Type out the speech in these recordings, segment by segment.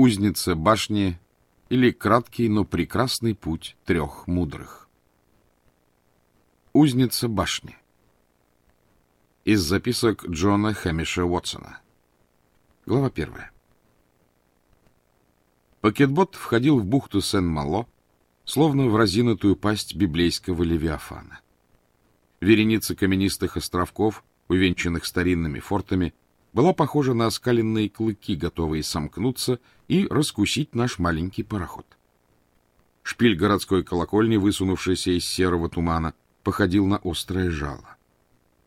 Узница башни или краткий, но прекрасный путь трех мудрых. Узница башни. Из записок Джона Хэмиша Уотсона. Глава первая. Пакетбот входил в бухту Сен-Мало, словно в разинутую пасть библейского Левиафана. Вереница каменистых островков, увенчанных старинными фортами, была похожа на оскаленные клыки, готовые сомкнуться и раскусить наш маленький пароход. Шпиль городской колокольни, высунувшийся из серого тумана, походил на острое жало.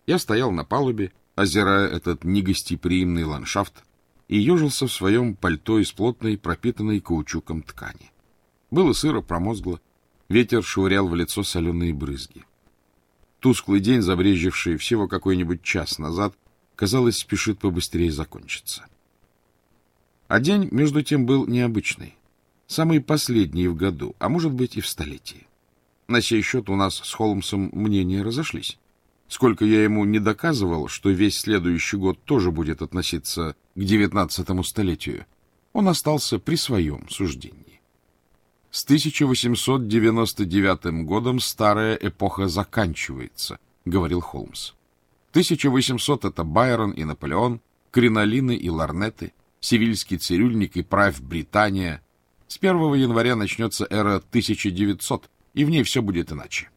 Я стоял на палубе, озирая этот негостеприимный ландшафт, и ежился в своем пальто из плотной, пропитанной каучуком ткани. Было сыро, промозгло, ветер швырял в лицо соленые брызги. Тусклый день, забрежевший всего какой-нибудь час назад, казалось, спешит побыстрее закончиться. А день, между тем, был необычный. Самый последний в году, а может быть и в столетии. На сей счет у нас с Холмсом мнения разошлись. Сколько я ему не доказывал, что весь следующий год тоже будет относиться к девятнадцатому столетию, он остался при своем суждении. С 1899 годом старая эпоха заканчивается, говорил Холмс. 1800 — это Байрон и Наполеон, кринолины и ларнеты, сивильский цирюльник и правь Британия. С 1 января начнется эра 1900, и в ней все будет иначе.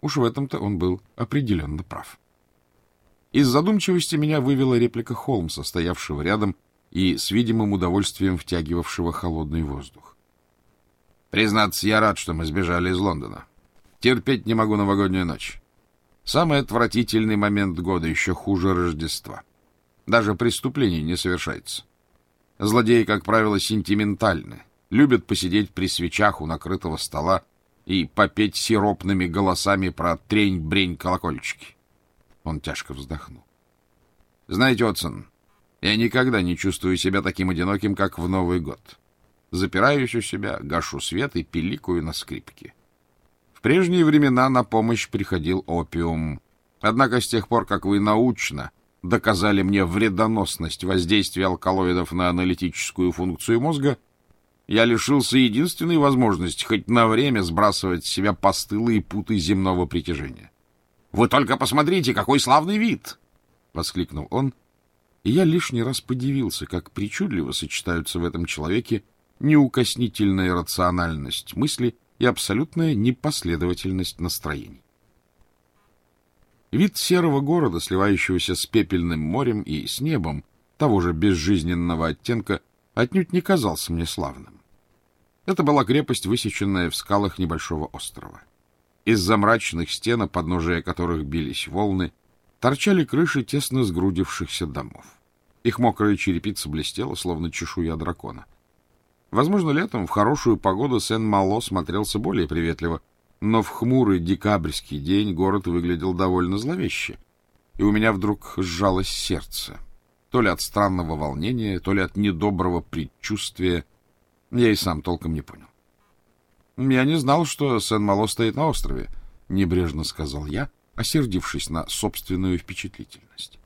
Уж в этом-то он был определенно прав. Из задумчивости меня вывела реплика Холмса, стоявшего рядом и с видимым удовольствием втягивавшего холодный воздух. Признаться, я рад, что мы сбежали из Лондона. Терпеть не могу новогоднюю ночь. Самый отвратительный момент года, еще хуже Рождества. Даже преступлений не совершается. Злодеи, как правило, сентиментальны, любят посидеть при свечах у накрытого стола и попеть сиропными голосами про трень-брень колокольчики. Он тяжко вздохнул. Знаете, Отсон, я никогда не чувствую себя таким одиноким, как в Новый год. Запираюсь у себя, гашу свет и пиликаю на скрипке прежние времена на помощь приходил опиум. Однако с тех пор, как вы научно доказали мне вредоносность воздействия алкалоидов на аналитическую функцию мозга, я лишился единственной возможности хоть на время сбрасывать с себя постылые путы земного притяжения. — Вы только посмотрите, какой славный вид! — воскликнул он, и я лишний раз подивился, как причудливо сочетаются в этом человеке неукоснительная рациональность мысли и абсолютная непоследовательность настроений. Вид серого города, сливающегося с пепельным морем и с небом, того же безжизненного оттенка, отнюдь не казался мне славным. Это была крепость, высеченная в скалах небольшого острова. Из-за мрачных стен, подножия которых бились волны, торчали крыши тесно сгрудившихся домов. Их мокрая черепица блестела, словно чешуя дракона. Возможно, летом в хорошую погоду Сен-Мало смотрелся более приветливо, но в хмурый декабрьский день город выглядел довольно зловеще, и у меня вдруг сжалось сердце. То ли от странного волнения, то ли от недоброго предчувствия. Я и сам толком не понял. — Я не знал, что Сен-Мало стоит на острове, — небрежно сказал я, осердившись на собственную впечатлительность.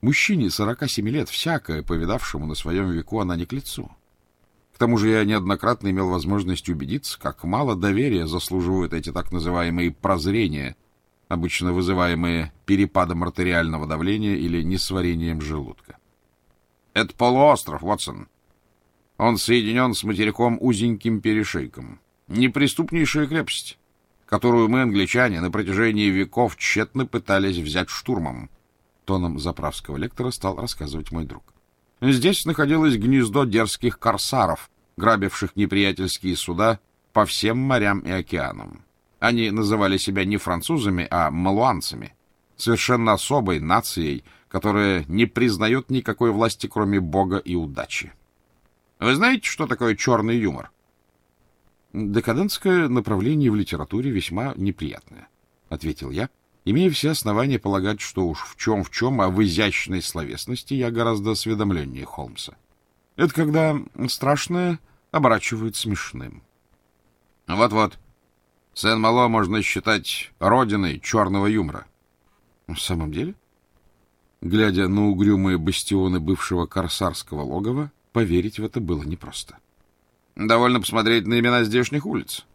Мужчине сорока семи лет, всякое, повидавшему на своем веку, она не к лицу. — тому же я неоднократно имел возможность убедиться, как мало доверия заслуживают эти так называемые прозрения, обычно вызываемые перепадом артериального давления или несварением желудка. Это полуостров, Вотсон. Он соединен с материком узеньким перешейком. Неприступнейшая крепость, которую мы, англичане, на протяжении веков тщетно пытались взять штурмом. тоном заправского лектора стал рассказывать мой друг. Здесь находилось гнездо дерзких корсаров, грабивших неприятельские суда по всем морям и океанам. Они называли себя не французами, а малуанцами, совершенно особой нацией, которая не признает никакой власти, кроме Бога и удачи. Вы знаете, что такое черный юмор? Декадентское направление в литературе весьма неприятное, — ответил я, имея все основания полагать, что уж в чем в чем, а в изящной словесности я гораздо осведомленнее Холмса. Это когда страшное оборачивают смешным. Вот-вот. Сен-Мало можно считать родиной черного юмора. В самом деле? Глядя на угрюмые бастионы бывшего корсарского логова, поверить в это было непросто. Довольно посмотреть на имена здешних улиц.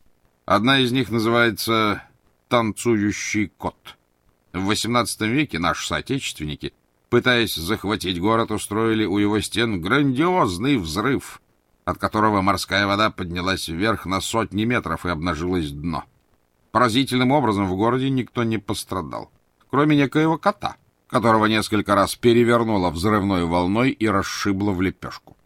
Одна из них называется «Танцующий кот». В XVIII веке наши соотечественники, пытаясь захватить город, устроили у его стен грандиозный взрыв, от которого морская вода поднялась вверх на сотни метров и обнажилось дно. Поразительным образом в городе никто не пострадал, кроме некоего кота, которого несколько раз перевернуло взрывной волной и расшибло в лепешку.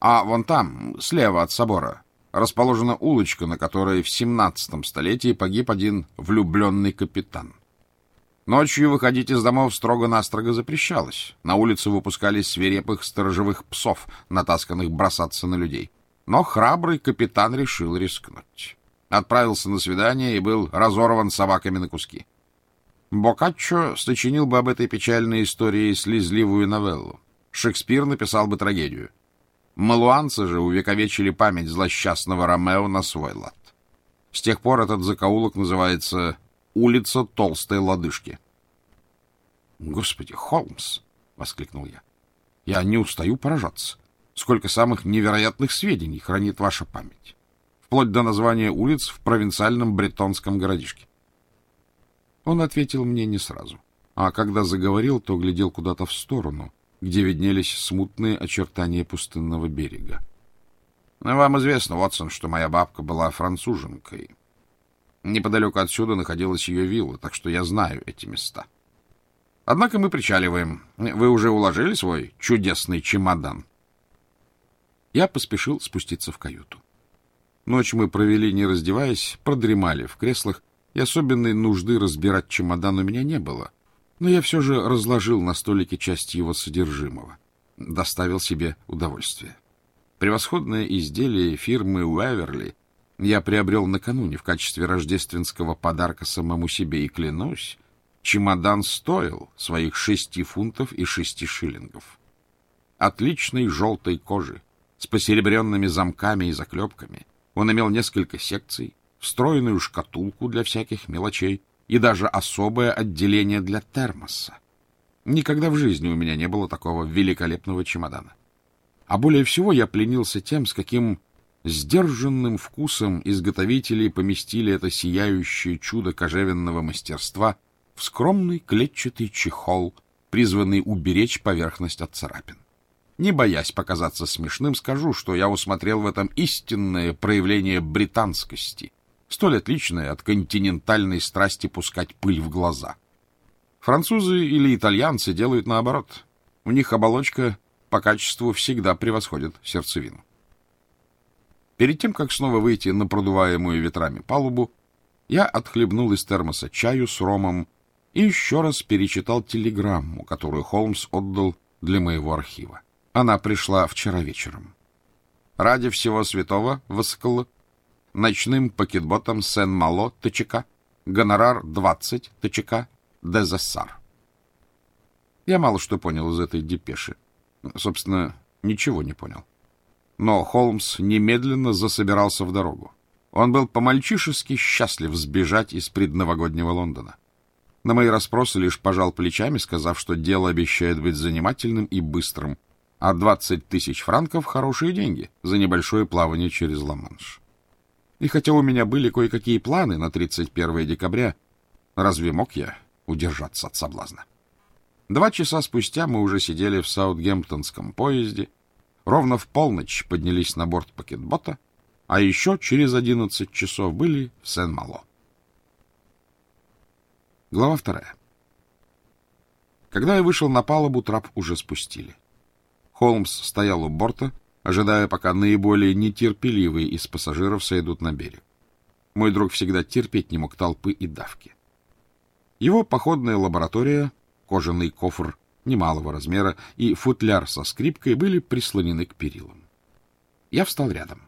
А вон там, слева от собора, расположена улочка, на которой в 17 столетии погиб один влюбленный капитан. Ночью выходить из домов строго-настрого запрещалось. На улице выпускались свирепых сторожевых псов, натасканных бросаться на людей. Но храбрый капитан решил рискнуть. Отправился на свидание и был разорван собаками на куски. Боккаччо сочинил бы об этой печальной истории слезливую новеллу. Шекспир написал бы трагедию. Малуанцы же увековечили память злосчастного Ромео на свой лад. С тех пор этот закоулок называется «Улица Толстой Лодыжки». «Господи, Холмс!» — воскликнул я. «Я не устаю поражаться. Сколько самых невероятных сведений хранит ваша память. Вплоть до названия улиц в провинциальном бретонском городишке». Он ответил мне не сразу, а когда заговорил, то глядел куда-то в сторону, где виднелись смутные очертания пустынного берега. Вам известно, Вотсон, что моя бабка была француженкой. Неподалеку отсюда находилась ее вилла, так что я знаю эти места. Однако мы причаливаем. Вы уже уложили свой чудесный чемодан? Я поспешил спуститься в каюту. Ночь мы провели, не раздеваясь, продремали в креслах, и особенной нужды разбирать чемодан у меня не было но я все же разложил на столике часть его содержимого. Доставил себе удовольствие. Превосходное изделие фирмы Уэверли я приобрел накануне в качестве рождественского подарка самому себе, и клянусь, чемодан стоил своих шести фунтов и шести шиллингов. Отличной желтой кожи, с посеребренными замками и заклепками. Он имел несколько секций, встроенную шкатулку для всяких мелочей, и даже особое отделение для термоса. Никогда в жизни у меня не было такого великолепного чемодана. А более всего я пленился тем, с каким сдержанным вкусом изготовители поместили это сияющее чудо кожевенного мастерства в скромный клетчатый чехол, призванный уберечь поверхность от царапин. Не боясь показаться смешным, скажу, что я усмотрел в этом истинное проявление британскости, столь отличное от континентальной страсти пускать пыль в глаза. Французы или итальянцы делают наоборот. У них оболочка по качеству всегда превосходит сердцевину. Перед тем, как снова выйти на продуваемую ветрами палубу, я отхлебнул из термоса чаю с ромом и еще раз перечитал телеграмму, которую Холмс отдал для моего архива. Она пришла вчера вечером. «Ради всего святого, Воскл, ночным пакетботом Сен-Мало ТЧК, гонорар 20 ТЧК, Дезессар. Я мало что понял из этой депеши. Собственно, ничего не понял. Но Холмс немедленно засобирался в дорогу. Он был по-мальчишески счастлив сбежать из предновогоднего Лондона. На мои расспросы лишь пожал плечами, сказав, что дело обещает быть занимательным и быстрым, а 20 тысяч франков — хорошие деньги за небольшое плавание через Ла-Манш. И хотя у меня были кое-какие планы на 31 декабря, разве мог я удержаться от соблазна? Два часа спустя мы уже сидели в Саутгемптонском поезде, ровно в полночь поднялись на борт пакетбота, а еще через 11 часов были в Сен-Мало. Глава вторая. Когда я вышел на палубу, трап уже спустили. Холмс стоял у борта, ожидая, пока наиболее нетерпеливые из пассажиров сойдут на берег. Мой друг всегда терпеть не мог толпы и давки. Его походная лаборатория, кожаный кофр немалого размера и футляр со скрипкой были прислонены к перилам. Я встал рядом.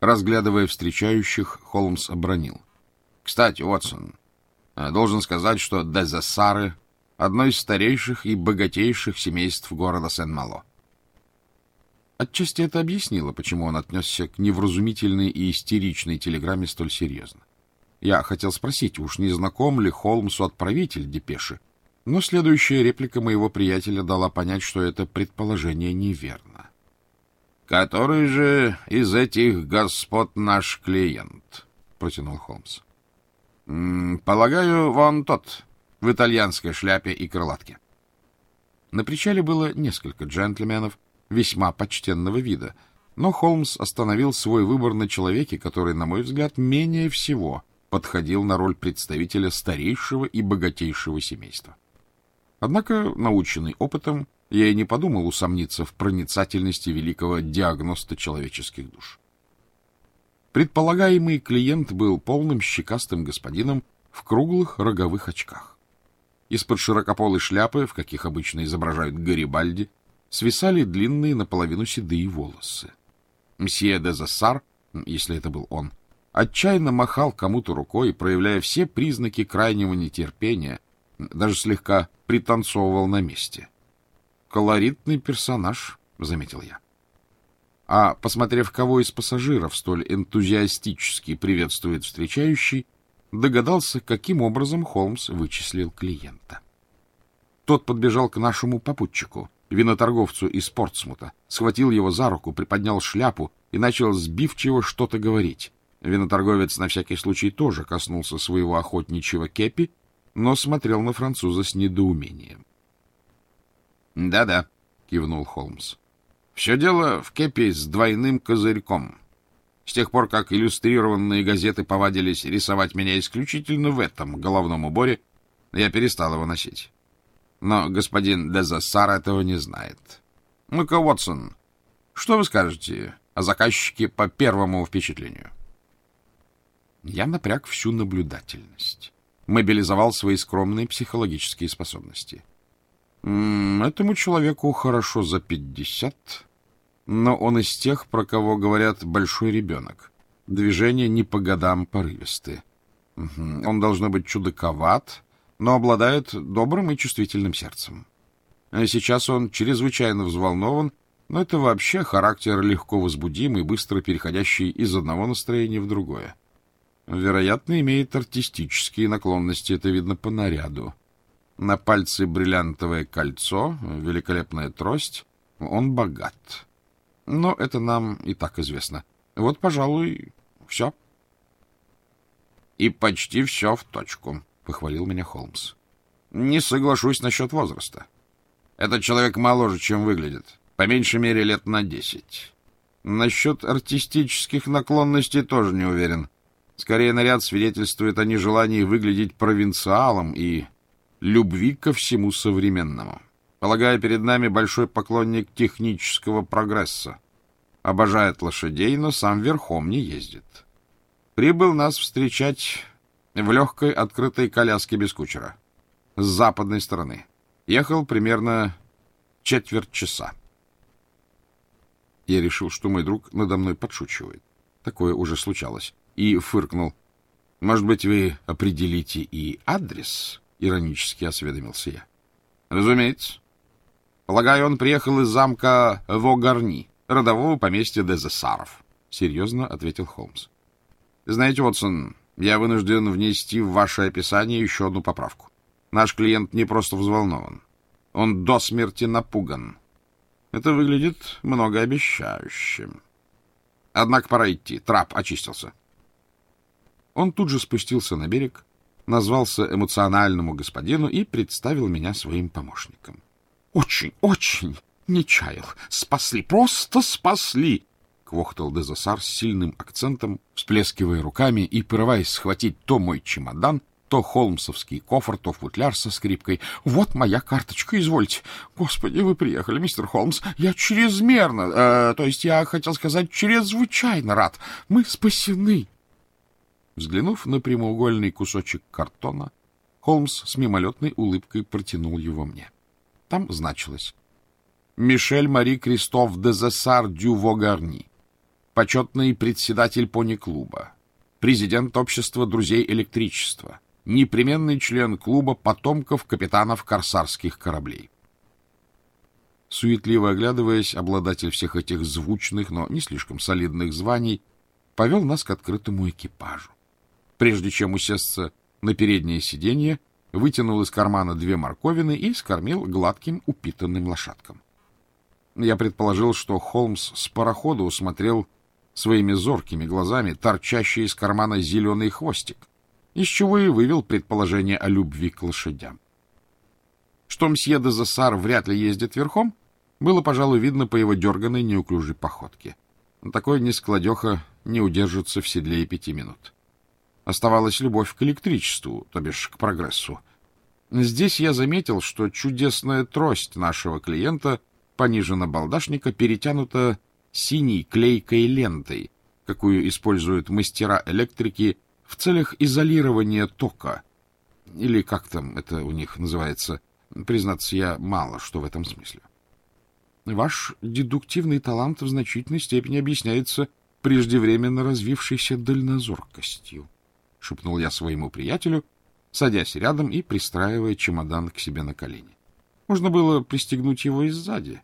Разглядывая встречающих, Холмс обронил. — Кстати, Уотсон, должен сказать, что Дезессары — одно из старейших и богатейших семейств города Сен-Мало. Отчасти это объяснило, почему он отнесся к невразумительной и истеричной телеграмме столь серьезно. Я хотел спросить, уж не знаком ли Холмсу отправитель депеши, но следующая реплика моего приятеля дала понять, что это предположение неверно. — Который же из этих господ наш клиент? — протянул Холмс. — Полагаю, вон тот, в итальянской шляпе и крылатке. На причале было несколько джентльменов весьма почтенного вида, но Холмс остановил свой выбор на человеке, который, на мой взгляд, менее всего подходил на роль представителя старейшего и богатейшего семейства. Однако, наученный опытом, я и не подумал усомниться в проницательности великого диагноста человеческих душ. Предполагаемый клиент был полным щекастым господином в круглых роговых очках. Из-под широкополой шляпы, в каких обычно изображают Гарибальди, свисали длинные наполовину седые волосы. Мсье де Зассар, если это был он, отчаянно махал кому-то рукой, проявляя все признаки крайнего нетерпения, даже слегка пританцовывал на месте. Колоритный персонаж, — заметил я. А, посмотрев, кого из пассажиров столь энтузиастически приветствует встречающий, догадался, каким образом Холмс вычислил клиента. Тот подбежал к нашему попутчику, виноторговцу из Портсмута, схватил его за руку, приподнял шляпу и начал сбивчиво что-то говорить. Виноторговец на всякий случай тоже коснулся своего охотничьего кепи но смотрел на француза с недоумением. «Да — Да-да, — кивнул Холмс. — Все дело в кепе с двойным козырьком. С тех пор, как иллюстрированные газеты повадились рисовать меня исключительно в этом головном уборе, я перестал его носить. Но господин Дезассар этого не знает. Ну-ка, Уотсон, что вы скажете о заказчике по первому впечатлению? Я напряг всю наблюдательность мобилизовал свои скромные психологические способности. Этому человеку хорошо за пятьдесят, но он из тех, про кого говорят «большой ребенок». Движения не по годам порывисты. Он должно быть чудаковат, но обладает добрым и чувствительным сердцем. А сейчас он чрезвычайно взволнован, но это вообще характер легко возбудимый, быстро переходящий из одного настроения в другое. Вероятно, имеет артистические наклонности, это видно по наряду. На пальце бриллиантовое кольцо, великолепная трость. Он богат. Но это нам и так известно. Вот, пожалуй, все. — И почти все в точку, — похвалил меня Холмс. — Не соглашусь насчет возраста. Этот человек моложе, чем выглядит. По меньшей мере лет на десять. Насчет артистических наклонностей тоже не уверен. Скорее, наряд свидетельствует о нежелании выглядеть провинциалом и любви ко всему современному. Полагаю, перед нами большой поклонник технического прогресса. Обожает лошадей, но сам верхом не ездит. Прибыл нас встречать в легкой открытой коляске без кучера. С западной стороны. Ехал примерно четверть часа. Я решил, что мой друг надо мной подшучивает. Такое уже случалось и фыркнул. — Может быть, вы определите и адрес? — иронически осведомился я. — Разумеется. Полагаю, он приехал из замка Вогарни, родового поместья Дезессаров. — серьезно ответил Холмс. — Знаете, Уотсон, я вынужден внести в ваше описание еще одну поправку. Наш клиент не просто взволнован. Он до смерти напуган. Это выглядит многообещающим. Однако пора идти. Трап очистился. — он тут же спустился на берег, назвался эмоциональному господину и представил меня своим помощником. — Очень, очень не чаял. Спасли, просто спасли! — квохтал Дезасар с сильным акцентом, всплескивая руками и порываясь схватить то мой чемодан, то холмсовский кофр, то футляр со скрипкой. «Вот моя карточка, извольте. Господи, вы приехали, мистер Холмс. Я чрезмерно, э, то есть я хотел сказать, чрезвычайно рад. Мы спасены». Взглянув на прямоугольный кусочек картона, Холмс с мимолетной улыбкой протянул его мне. Там значилось «Мишель Мари Кристоф де Зессар дю Вогарни, почетный председатель пони-клуба, президент общества друзей электричества, непременный член клуба потомков капитанов корсарских кораблей». Суетливо оглядываясь, обладатель всех этих звучных, но не слишком солидных званий повел нас к открытому экипажу. Прежде чем усесться на переднее сиденье, вытянул из кармана две морковины и скормил гладким упитанным лошадкам. Я предположил, что Холмс с парохода усмотрел своими зоркими глазами торчащий из кармана зеленый хвостик, из чего и вывел предположение о любви к лошадям. Что мсье де Засар вряд ли ездит верхом, было, пожалуй, видно по его дерганной неуклюжей походке. Такой нескладеха не удержится в седле и пяти минут. Оставалась любовь к электричеству, то бишь к прогрессу. Здесь я заметил, что чудесная трость нашего клиента пониже балдашника перетянута синей клейкой лентой, какую используют мастера электрики в целях изолирования тока. Или как там это у них называется. Признаться, я мало что в этом смысле. Ваш дедуктивный талант в значительной степени объясняется преждевременно развившейся дальнозоркостью шепнул я своему приятелю, садясь рядом и пристраивая чемодан к себе на колени. Можно было пристегнуть его и сзади,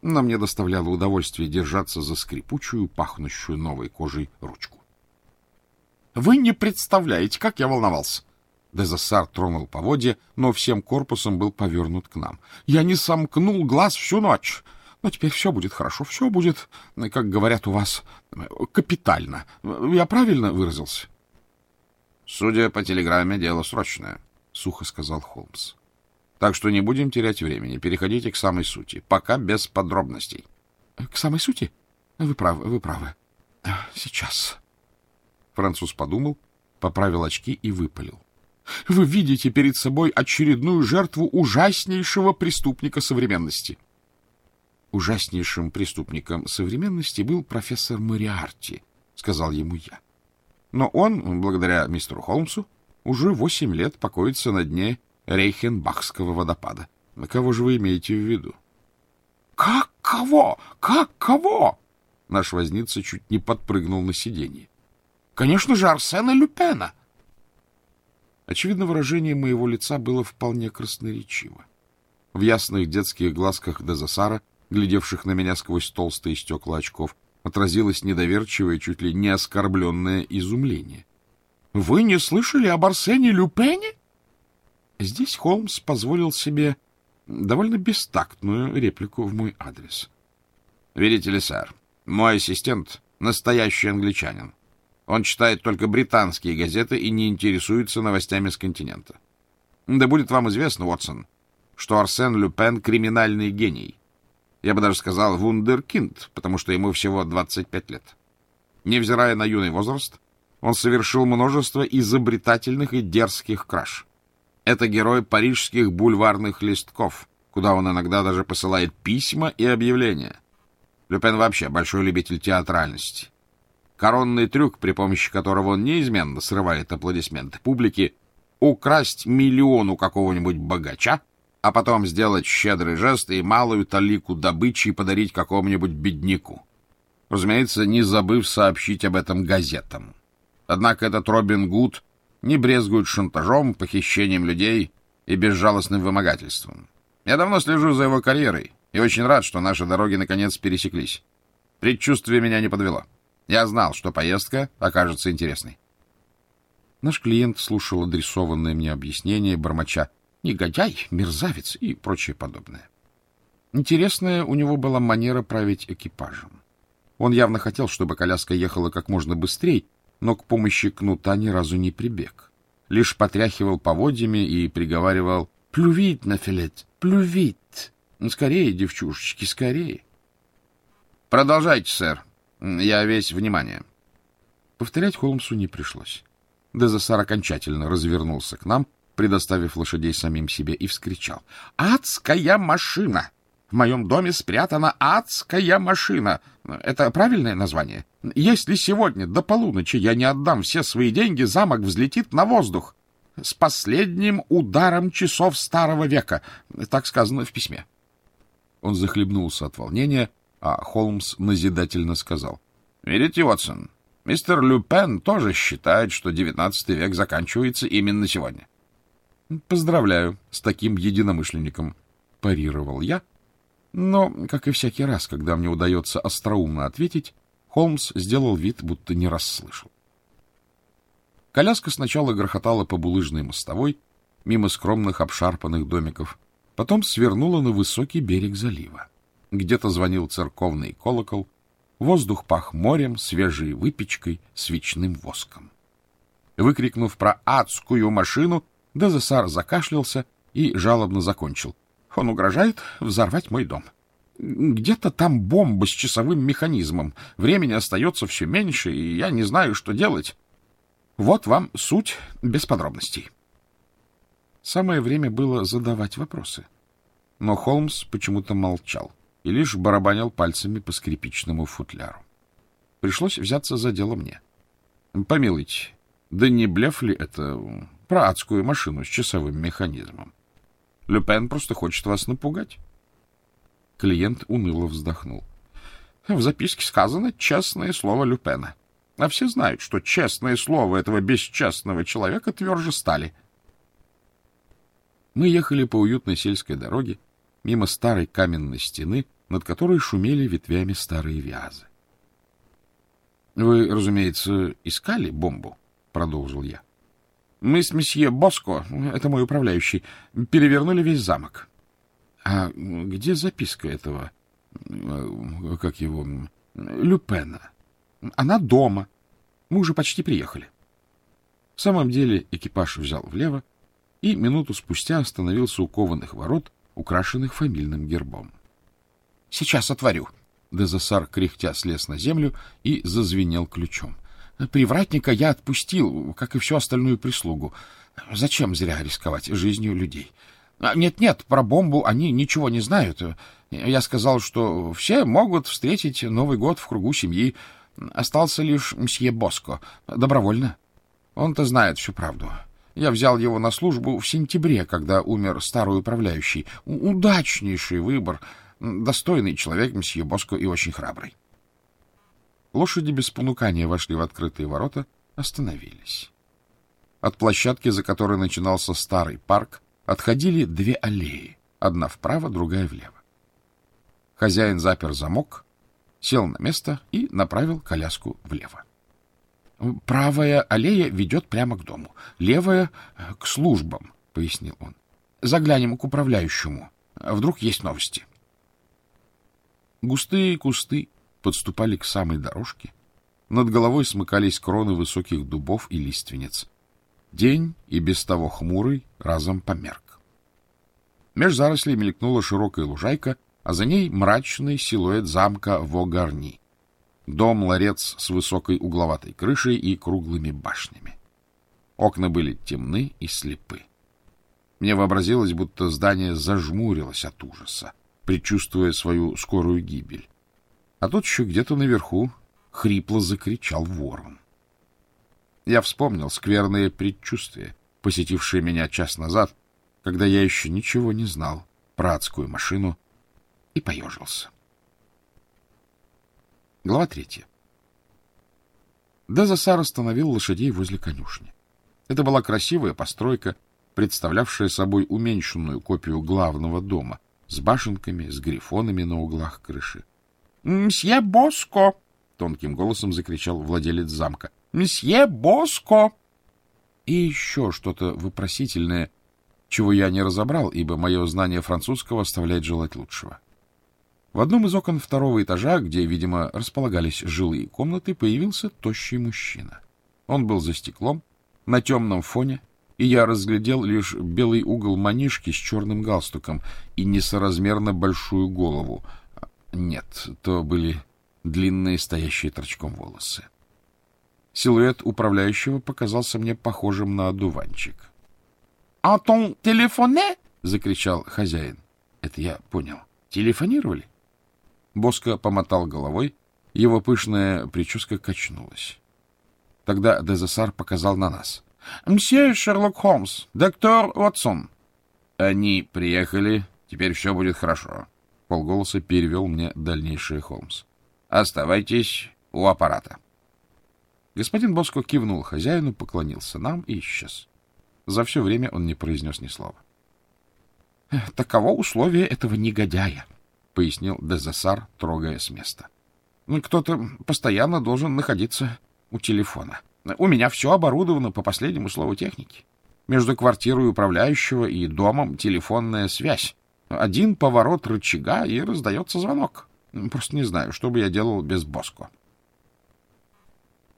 но мне доставляло удовольствие держаться за скрипучую, пахнущую новой кожей ручку. — Вы не представляете, как я волновался! Дезассар тронул поводья, но всем корпусом был повернут к нам. Я не сомкнул глаз всю ночь. Но теперь все будет хорошо, все будет, как говорят у вас, капитально. Я правильно выразился? — Судя по телеграмме, дело срочное, — сухо сказал Холмс. — Так что не будем терять времени. Переходите к самой сути. Пока без подробностей. — К самой сути? Вы правы, вы правы. Сейчас. Француз подумал, поправил очки и выпалил. — Вы видите перед собой очередную жертву ужаснейшего преступника современности. Ужаснейшим преступником современности был профессор Мариарти, — сказал ему я. Но он, благодаря мистеру Холмсу, уже восемь лет покоится на дне Рейхенбахского водопада. Кого же вы имеете в виду? — Как кого? Как кого? Наш возница чуть не подпрыгнул на сиденье. — Конечно же, Арсена Люпена. Очевидно, выражение моего лица было вполне красноречиво. В ясных детских глазках Дезасара, глядевших на меня сквозь толстые стекла очков, отразилось недоверчивое, чуть ли не оскорбленное изумление. — Вы не слышали об Арсене Люпене? Здесь Холмс позволил себе довольно бестактную реплику в мой адрес. — Видите ли, сэр, мой ассистент — настоящий англичанин. Он читает только британские газеты и не интересуется новостями с континента. Да будет вам известно, Уотсон, что Арсен Люпен — криминальный гений, я бы даже сказал вундеркинд, потому что ему всего 25 лет. Невзирая на юный возраст, он совершил множество изобретательных и дерзких краж. Это герой парижских бульварных листков, куда он иногда даже посылает письма и объявления. Люпен вообще большой любитель театральности. Коронный трюк, при помощи которого он неизменно срывает аплодисменты публики, украсть миллион у какого-нибудь богача а потом сделать щедрый жест и малую талику добычи подарить какому-нибудь бедняку. Разумеется, не забыв сообщить об этом газетам. Однако этот Робин Гуд не брезгует шантажом, похищением людей и безжалостным вымогательством. Я давно слежу за его карьерой и очень рад, что наши дороги наконец пересеклись. Предчувствие меня не подвело. Я знал, что поездка окажется интересной. Наш клиент слушал адресованное мне объяснение, бормоча негодяй, мерзавец и прочее подобное. Интересная у него была манера править экипажем. Он явно хотел, чтобы коляска ехала как можно быстрее, но к помощи кнута ни разу не прибег. Лишь потряхивал поводьями и приговаривал «Плювит, Нафилет, плювит! Ну, скорее, девчушечки, скорее!» «Продолжайте, сэр. Я весь внимание». Повторять Холмсу не пришлось. Дезессар окончательно развернулся к нам, предоставив лошадей самим себе, и вскричал. — Адская машина! В моем доме спрятана адская машина. Это правильное название? Если сегодня до полуночи я не отдам все свои деньги, замок взлетит на воздух с последним ударом часов старого века. Так сказано в письме. Он захлебнулся от волнения, а Холмс назидательно сказал. — Видите, Уотсон, мистер Люпен тоже считает, что девятнадцатый век заканчивается именно сегодня. — Поздравляю с таким единомышленником, — парировал я, но, как и всякий раз, когда мне удается остроумно ответить, Холмс сделал вид, будто не расслышал. Коляска сначала грохотала по булыжной мостовой, мимо скромных обшарпанных домиков, потом свернула на высокий берег залива. Где-то звонил церковный колокол, воздух пах морем, свежей выпечкой, свечным воском. Выкрикнув про адскую машину, Дезессар закашлялся и жалобно закончил — он угрожает взорвать мой дом. Где-то там бомба с часовым механизмом. Времени остается все меньше, и я не знаю, что делать. Вот вам суть без подробностей. Самое время было задавать вопросы. Но Холмс почему-то молчал и лишь барабанил пальцами по скрипичному футляру. Пришлось взяться за дело мне. Помилуйте, да не блеф ли это про адскую машину с часовым механизмом? Люпен просто хочет вас напугать. Клиент уныло вздохнул. В записке сказано честное слово Люпена. А все знают, что честное слово этого бесчестного человека тверже стали. Мы ехали по уютной сельской дороге, мимо старой каменной стены, над которой шумели ветвями старые вязы. — Вы, разумеется, искали бомбу? — продолжил я. Мы с месье Боско, это мой управляющий, перевернули весь замок. А где записка этого, э, как его, Люпена? Она дома. Мы уже почти приехали. В самом деле экипаж взял влево и минуту спустя остановился у кованых ворот, украшенных фамильным гербом. — Сейчас отворю. Дезасар кряхтя слез на землю и зазвенел ключом. — Привратника я отпустил, как и всю остальную прислугу. Зачем зря рисковать жизнью людей? А, нет-нет, про бомбу они ничего не знают. Я сказал, что все могут встретить Новый год в кругу семьи. Остался лишь мсье Боско. Добровольно. Он-то знает всю правду. Я взял его на службу в сентябре, когда умер старый управляющий. Удачнейший выбор. Достойный человек, мсье Боско, и очень храбрый. Лошади без понукания вошли в открытые ворота, остановились. От площадки, за которой начинался старый парк, отходили две аллеи, одна вправо, другая влево. Хозяин запер замок, сел на место и направил коляску влево. — Правая аллея ведет прямо к дому, левая — к службам, — пояснил он. — Заглянем к управляющему. Вдруг есть новости. Густые кусты подступали к самой дорожке. Над головой смыкались кроны высоких дубов и лиственниц. День, и без того хмурый, разом померк. Меж зарослей мелькнула широкая лужайка, а за ней мрачный силуэт замка Вогарни. Дом-ларец с высокой угловатой крышей и круглыми башнями. Окна были темны и слепы. Мне вообразилось, будто здание зажмурилось от ужаса, предчувствуя свою скорую гибель. А тут еще где-то наверху хрипло закричал ворон. Я вспомнил скверное предчувствие, посетившее меня час назад, когда я еще ничего не знал про адскую машину, и поежился. Глава третья. Дезасар остановил лошадей возле конюшни. Это была красивая постройка, представлявшая собой уменьшенную копию главного дома с башенками, с грифонами на углах крыши. «Мсье Боско!» — тонким голосом закричал владелец замка. «Мсье Боско!» И еще что-то вопросительное, чего я не разобрал, ибо мое знание французского оставляет желать лучшего. В одном из окон второго этажа, где, видимо, располагались жилые комнаты, появился тощий мужчина. Он был за стеклом, на темном фоне, и я разглядел лишь белый угол манишки с черным галстуком и несоразмерно большую голову — нет, то были длинные, стоящие торчком волосы. Силуэт управляющего показался мне похожим на одуванчик. — А ton телефоне? — закричал хозяин. Это я понял. Телефонировали? Боско помотал головой, его пышная прическа качнулась. Тогда Дезессар показал на нас. — Мсье Шерлок Холмс, доктор Уотсон. — Они приехали, теперь все будет хорошо. Полголоса перевел мне дальнейшее Холмс. — Оставайтесь у аппарата. Господин Боско кивнул хозяину, поклонился нам и исчез. За все время он не произнес ни слова. — Таково условие этого негодяя, — пояснил Дезессар, трогая с места. — Кто-то постоянно должен находиться у телефона. У меня все оборудовано по последнему слову техники. Между квартирой управляющего и домом телефонная связь. Один поворот рычага, и раздается звонок. Просто не знаю, что бы я делал без Боско.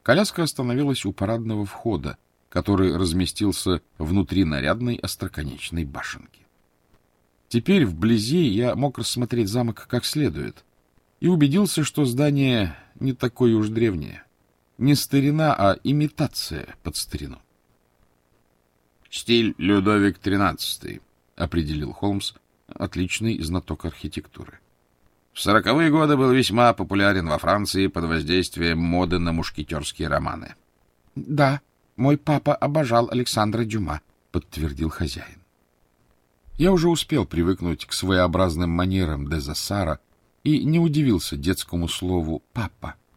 Коляска остановилась у парадного входа, который разместился внутри нарядной остроконечной башенки. Теперь вблизи я мог рассмотреть замок как следует и убедился, что здание не такое уж древнее. Не старина, а имитация под старину. «Стиль Людовик XIII», — определил Холмс, отличный знаток архитектуры. В сороковые годы был весьма популярен во Франции под воздействием моды на мушкетерские романы. — Да, мой папа обожал Александра Дюма, — подтвердил хозяин. Я уже успел привыкнуть к своеобразным манерам Дезассара и не удивился детскому слову «папа».